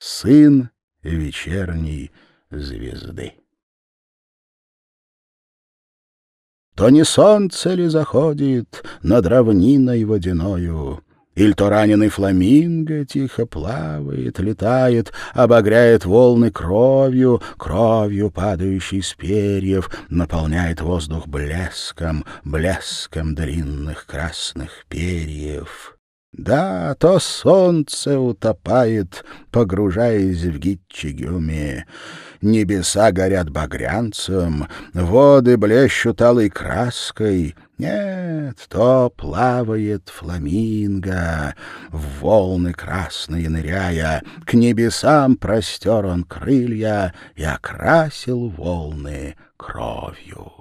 сын вечерней звезды. То не солнце ли заходит над равниной водяною, Иль то раненый фламинго тихо плавает, летает, обогряет волны кровью, кровью, падающей с перьев, наполняет воздух блеском, блеском длинных красных перьев. Да, то солнце утопает, погружаясь в Гитчигюме. Небеса горят багрянцем, воды блещут алой краской. Нет, то плавает фламинго, в волны красные ныряя, К небесам простер он крылья и окрасил волны кровью.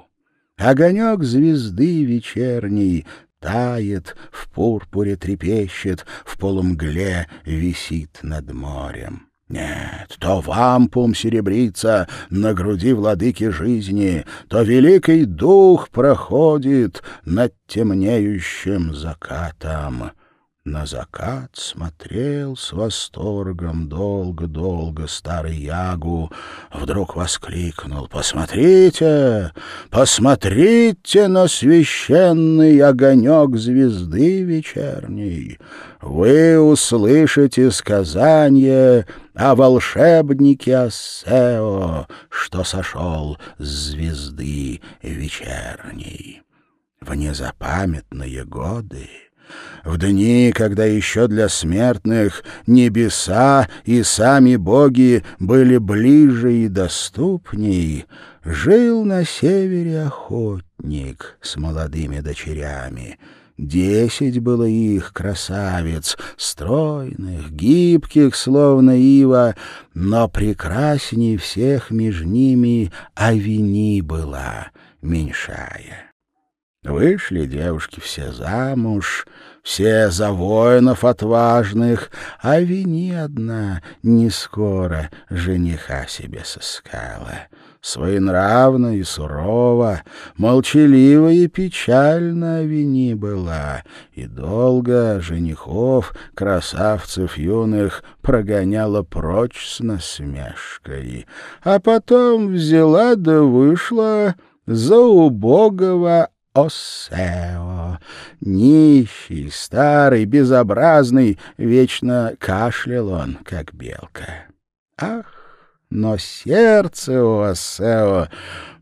Огонек звезды вечерней тает, в пурпуре трепещет, в полумгле висит над морем. Нет, то вампум серебрится на груди владыки жизни, то великий дух проходит над темнеющим закатом. На закат смотрел с восторгом долго-долго старый Ягу. Вдруг воскликнул «Посмотрите! Посмотрите на священный огонек звезды вечерней! Вы услышите сказание о волшебнике Ассео, что сошел с звезды вечерней. В незапамятные годы в дни, когда еще для смертных небеса и сами боги были ближе и доступней, жил на севере охотник с молодыми дочерями. Десять было их, красавиц, стройных, гибких, словно ива, но прекрасней всех между ними Авини была, меньшая. Вышли девушки все замуж, все за воинов отважных, а вини одна не скоро жениха себе сыскала. Своенравна и сурова, молчалива и печальна вини была, и долго женихов, красавцев юных, прогоняла прочь с насмешкой, а потом взяла да вышла за убогого Осео. Нищий, старый, безобразный, вечно кашлял он, как белка. Ах, но сердце у Осео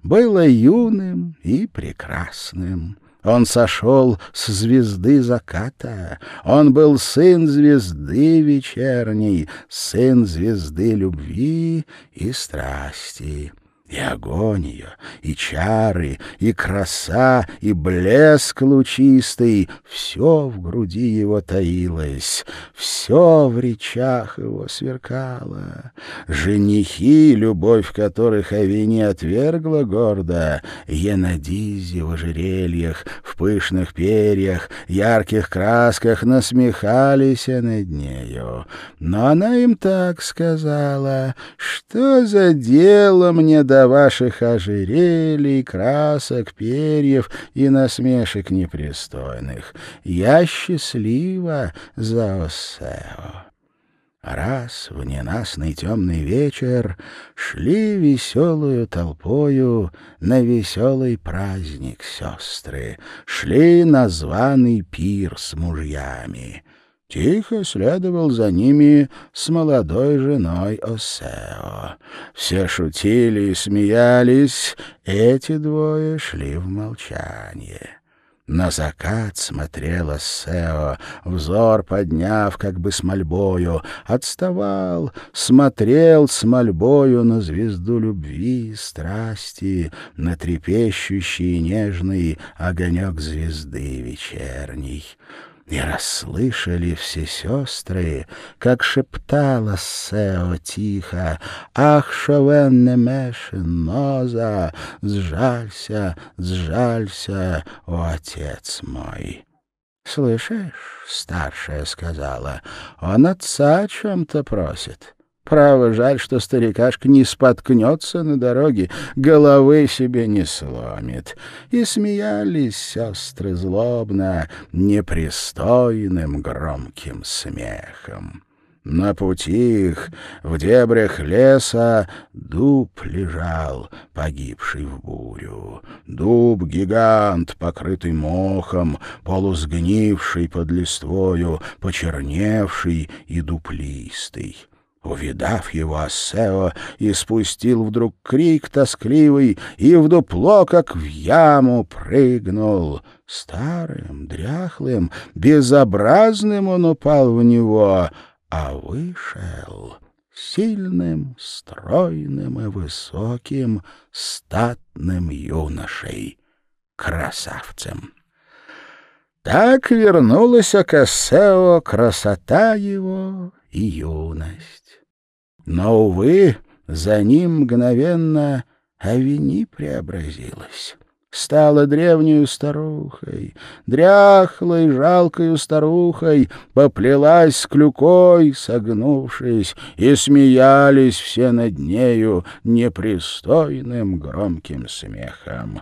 было юным и прекрасным. Он сошел с звезды заката. Он был сын звезды вечерней, сын звезды любви и страсти. И огонь ее, и чары, и краса, и блеск лучистый — все в груди его таилось, все в речах его сверкало. Женихи, любовь которых Авини отвергла гордо, Янадизи в ожерельях, в пышных перьях, ярких красках насмехались над нею. Но она им так сказала, что за дело мне до до ваших ожерелий, красок, перьев и насмешек непристойных. Я счастлива за Осео. Раз в ненастный темный вечер шли веселую толпою на веселый праздник сестры, шли на званый пир с мужьями. Тихо следовал за ними с молодой женой Осео. Все шутили и смеялись, эти двое шли в молчание. На закат смотрела Сео, взор подняв, как бы с мольбою, отставал, смотрел с мольбою на звезду любви страсти, на трепещущий нежный огонек звезды вечерней. И расслышали все сестры, как шептала Сео тихо, «Ах, шовенне мешен, ноза, сжалься, сжалься, о отец мой!» «Слышишь?» — старшая сказала, «он отца о чем-то просит». Право, жаль, что старикашка не споткнется на дороге, головы себе не сломит. И смеялись сестры злобно, непристойным громким смехом. На пути их, в дебрях леса, дуб лежал, погибший в бурю. Дуб-гигант, покрытый мохом, полусгнивший под листвою, почерневший и дуплистый. Увидав его, Ассео испустил вдруг крик тоскливый и в дупло, как в яму, прыгнул. Старым, дряхлым, безобразным он упал в него — а вышел сильным, стройным и высоким, статным юношей, красавцем. Так вернулась Акасео красота его и юность. Но, увы, за ним мгновенно Авини преобразилась стала древнюю старухой, дряхлой, жалкою старухой, поплелась с клюкой, согнувшись, и смеялись все над нею непристойным громким смехом.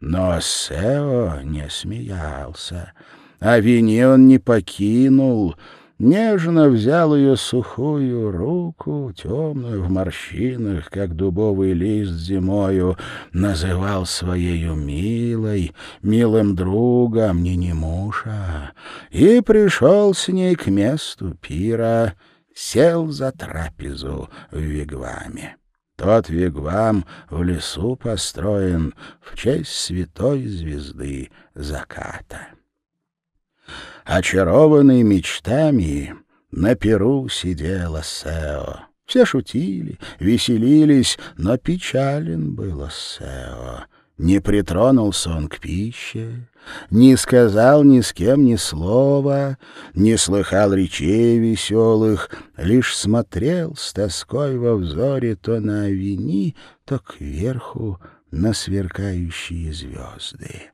Но Сео не смеялся, а вине он не покинул — нежно взял ее сухую руку, темную в морщинах, как дубовый лист зимою, называл своею милой, милым другом, не немуша, и пришел с ней к месту пира, сел за трапезу в вигваме. Тот вигвам в лесу построен в честь святой звезды заката. Очарованный мечтами, на перу сидела Сео. Все шутили, веселились, но печален был Сео. Не притронулся он к пище, не сказал ни с кем ни слова, не слыхал речей веселых, лишь смотрел с тоской во взоре то на авени, то кверху на сверкающие звезды.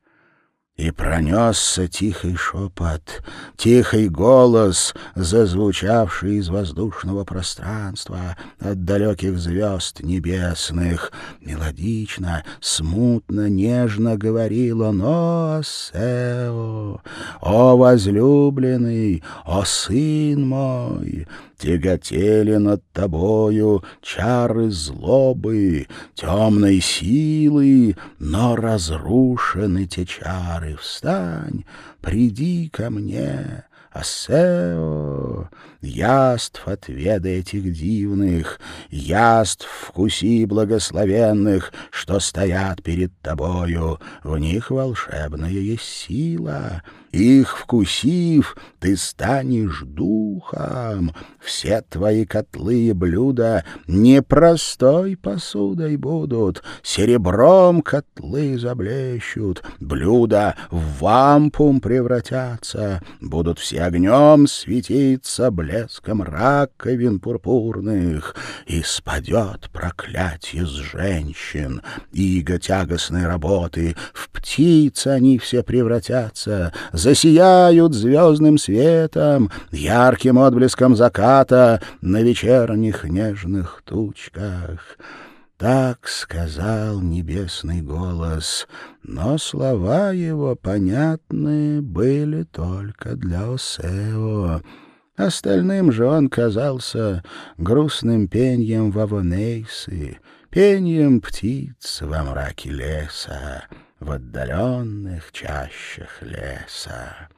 И пронесся тихий шепот, тихий голос, зазвучавший из воздушного пространства от далеких звезд небесных. Мелодично, смутно, нежно говорил он «О, Сео! О, возлюбленный! О, сын мой! Тяготели над тобою чары злобы, темной силы, но разрушены те чары. Встань, приди ко мне, Асео, яств отведай этих дивных, яств вкуси благословенных, что стоят перед тобою, в них волшебная есть сила, их вкусив, ты станешь духом, все твои котлы и блюда не простой посудой будут, серебром котлы заблещут, блюда в вампум превратятся, будут все огнем светиться блеском раковин пурпурных, и спадет проклятие с женщин, иго тягостной работы, в птиц они все превратятся, засияют звездным светом, ярким отблеском заката на вечерних нежных тучках. Так сказал небесный голос, но слова его понятны были только для Осео. Остальным же он казался грустным пеньем вавонейсы, пеньем птиц во мраке леса, в отдаленных чащах леса.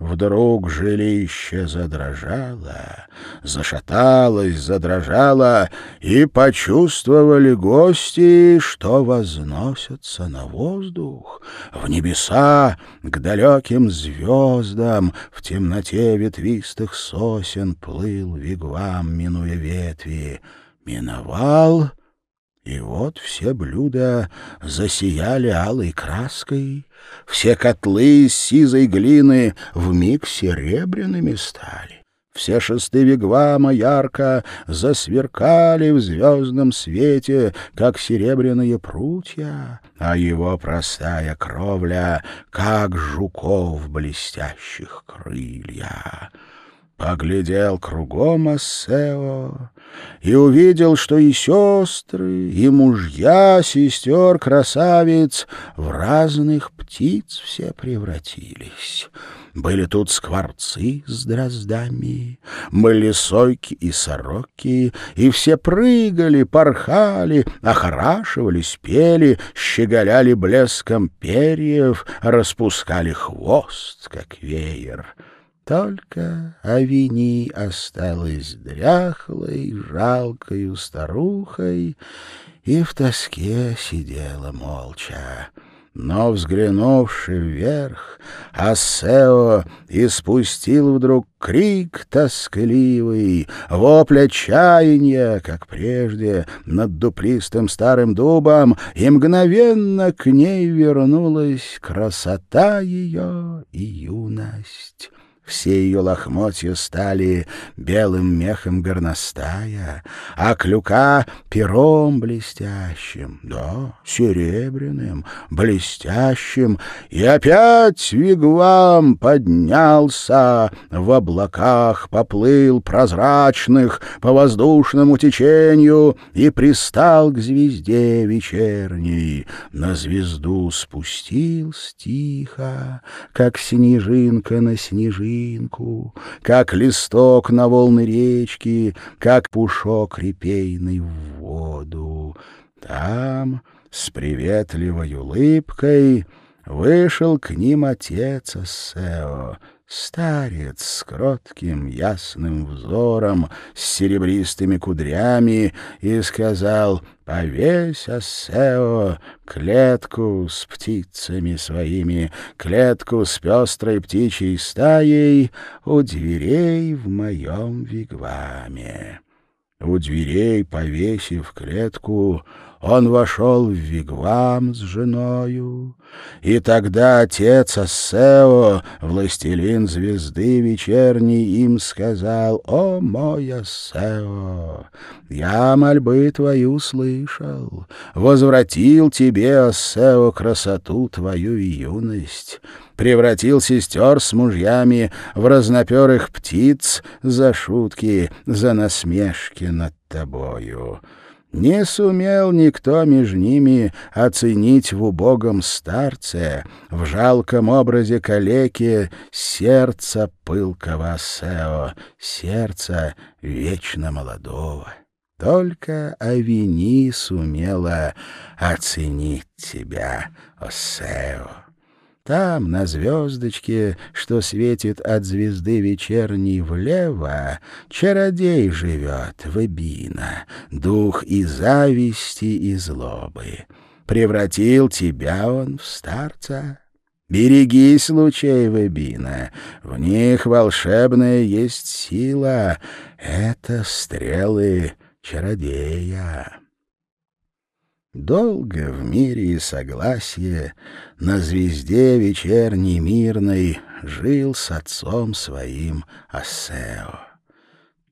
Вдруг жилище задрожало, зашаталось, задрожало, и почувствовали гости, что возносятся на воздух, в небеса, к далеким звездам, в темноте ветвистых сосен плыл вигвам, минуя ветви. Миновал, и вот все блюда засияли алой краской, все котлы из сизой глины вмиг серебряными стали. Все шесты вигвама ярко засверкали в звездном свете, как серебряные прутья, а его простая кровля, как жуков блестящих крылья. Поглядел кругом Ассео и увидел, что и сестры, и мужья сестер-красавиц в разных птиц все превратились. были тут скворцы с дроздами, были сойки и сороки, и все прыгали, порхали, охорашивались, пели, щеголяли блеском перьев, распускали хвост, как веер. Только Авини осталась дряхлой, жалкою старухой и в тоске сидела молча. Но, взглянувши вверх, Ассео испустил вдруг крик тоскливый, вопль отчаяния, как прежде, над дуплистым старым дубом, и мгновенно к ней вернулась красота ее и юность. Все ее лохмотья стали белым мехом горностая, а клюка — пером блестящим, да, серебряным, блестящим, и опять вигвам поднялся, в облаках поплыл прозрачных по воздушному течению и пристал к звезде вечерней. На звезду спустился тихо, как снежинка на снежинку, травинку, как листок на волны речки, как пушок репейный в воду. Там, с приветливой улыбкой, вышел к ним отец Ассео, Старец с кротким ясным взором, с серебристыми кудрями, и сказал «Повесь, Ассео, клетку с птицами своими, клетку с пестрой птичьей стаей у дверей в моем вигваме». У дверей, повесив клетку, он вошел в вигвам с женою, и тогда отец Ассео, властелин звезды вечерней, им сказал, «О, мой Ассео, я мольбы твою слышал, возвратил тебе, Ассео, красоту твою и юность» превратил сестер с мужьями в разноперых птиц за шутки, за насмешки над тобою. Не сумел никто между ними оценить в убогом старце, в жалком образе калеки, сердца пылкого Сео, сердца вечно молодого. Только Авини сумела оценить тебя, Осео. Там, на звездочке, что светит от звезды вечерней влево, чародей живет, Вебина, дух и зависти, и злобы. Превратил тебя он в старца. Берегись лучей Вебина, в них волшебная есть сила, это стрелы чародея. Долго в мире и согласие на звезде вечерней мирной жил с отцом своим Асео.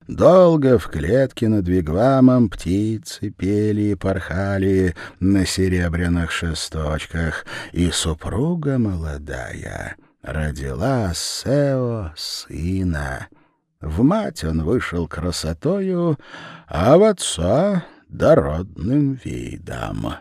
Долго в клетке над вигвамом птицы пели и порхали на серебряных шесточках, и супруга молодая родила Асео сына. В мать он вышел красотою, а в отца дородным видом.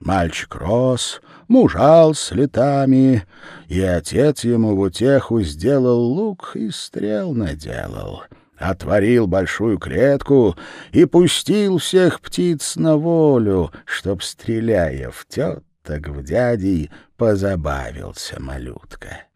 Мальчик рос, мужал с летами, и отец ему в утеху сделал лук и стрел наделал. Отворил большую клетку и пустил всех птиц на волю, чтоб, стреляя в теток, в дядей, позабавился малютка.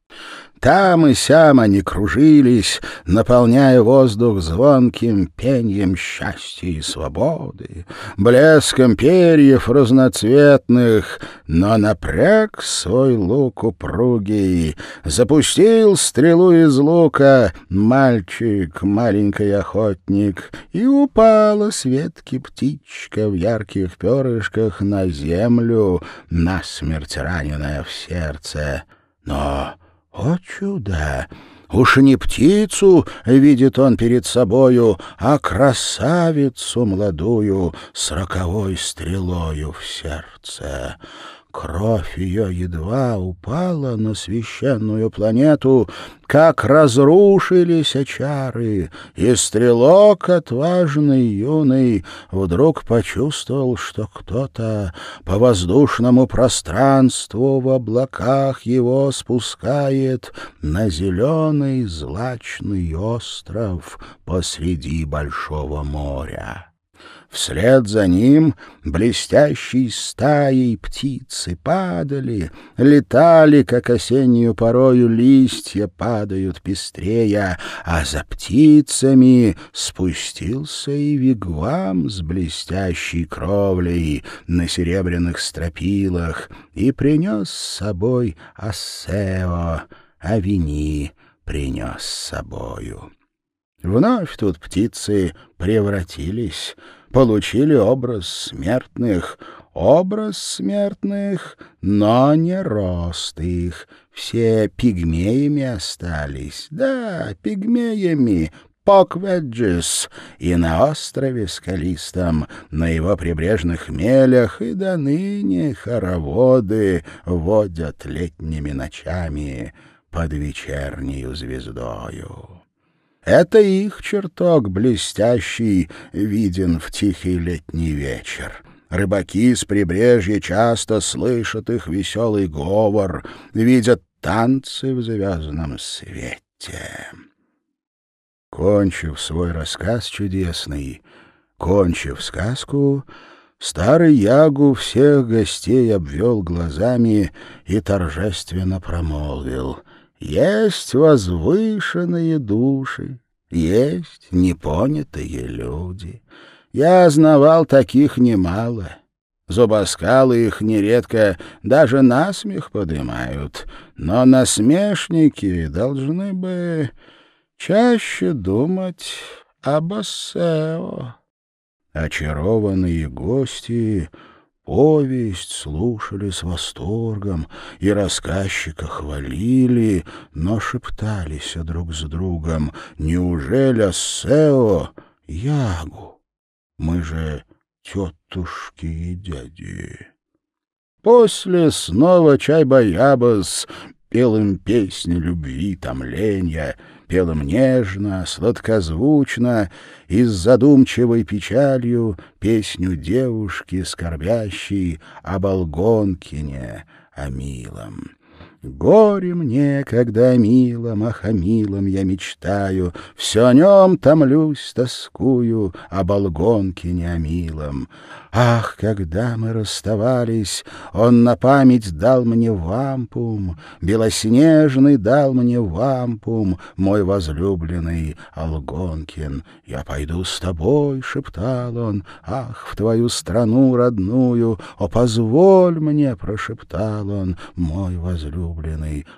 Там и сям они кружились, наполняя воздух звонким пеньем счастья и свободы, блеском перьев разноцветных, но напряг свой лук упругий, запустил стрелу из лука мальчик, маленький охотник, и упала с ветки птичка в ярких перышках на землю, насмерть раненая в сердце. Но о чудо! Уж не птицу видит он перед собою, а красавицу молодую с роковой стрелою в сердце. Кровь ее едва упала на священную планету, как разрушились чары, и стрелок отважный юный вдруг почувствовал, что кто-то по воздушному пространству в облаках его спускает на зеленый злачный остров посреди большого моря. Вслед за ним блестящей стаей птицы падали, летали, как осеннюю порою листья падают пестрея, а за птицами спустился и вигвам с блестящей кровлей на серебряных стропилах и принес с собой Ассео, а вини принес с собою. Вновь тут птицы превратились, получили образ смертных, образ смертных, но не рост их. Все пигмеями остались, да, пигмеями, Покведжис, и на острове Скалистом, на его прибрежных мелях и до ныне хороводы водят летними ночами под вечернею звездою. Это их чертог блестящий виден в тихий летний вечер. Рыбаки с прибрежья часто слышат их веселый говор, видят танцы в звездном свете. Кончив свой рассказ чудесный, кончив сказку, старый Ягу всех гостей обвел глазами и торжественно промолвил — есть возвышенные души, есть непонятые люди. Я знавал таких немало. Зубоскалы их нередко даже насмех подымают, но насмешники должны бы чаще думать об Ассео. Очарованные гости Повесть слушали с восторгом, и рассказчика хвалили, но шептались друг с другом. «Неужели Ассео Ягу? Мы же тетушки и дяди». После снова Чай-Баябас пел им песни любви, томления — пел им нежно, сладкозвучно и с задумчивой печалью песню девушки, скорбящей об Алгонкине, о милом. Горе мне, когда о милом, ах, о я мечтаю, Все о нем томлюсь, тоскую, об Алгонкине, о милом. Ах, когда мы расставались, он на память дал мне вампум, Белоснежный дал мне вампум, мой возлюбленный Алгонкин. Я пойду с тобой, — шептал он, — ах, в твою страну родную, О, позволь мне, — прошептал он, — мой возлюбленный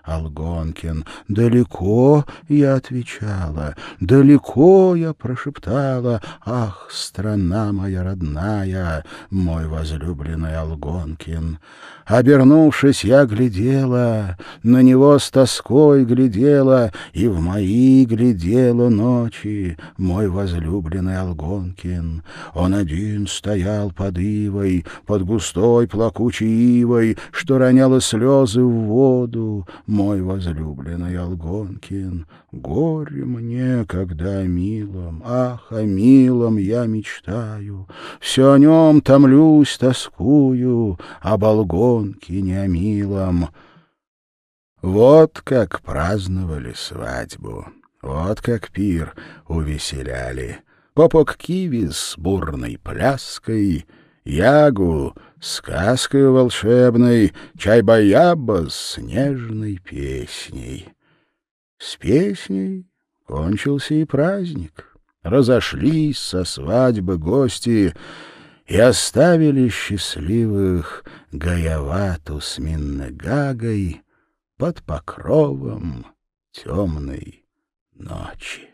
Алгонкин. Далеко, — я отвечала, — далеко, — я прошептала, ах, страна моя родная, мой возлюбленный Алгонкин. Обернувшись, я глядела, на него с тоской глядела, и в мои глядела ночи мой возлюбленный Алгонкин. Он один стоял под ивой, под густой плакучей ивой, что роняла слезы в воду, мой возлюбленный Алгонкин. Горе мне, когда о милом, ах, о милом я мечтаю, все о нем томлюсь, тоскую, об Алгонкине, о милом. Вот как праздновали свадьбу, вот как пир увеселяли. Попок Киви с бурной пляской, Ягу сказкой волшебной, Чайбаяба с нежной песней. С песней кончился и праздник. Разошлись со свадьбы гости и оставили счастливых Гаявату с Миннегагой под покровом темной ночи.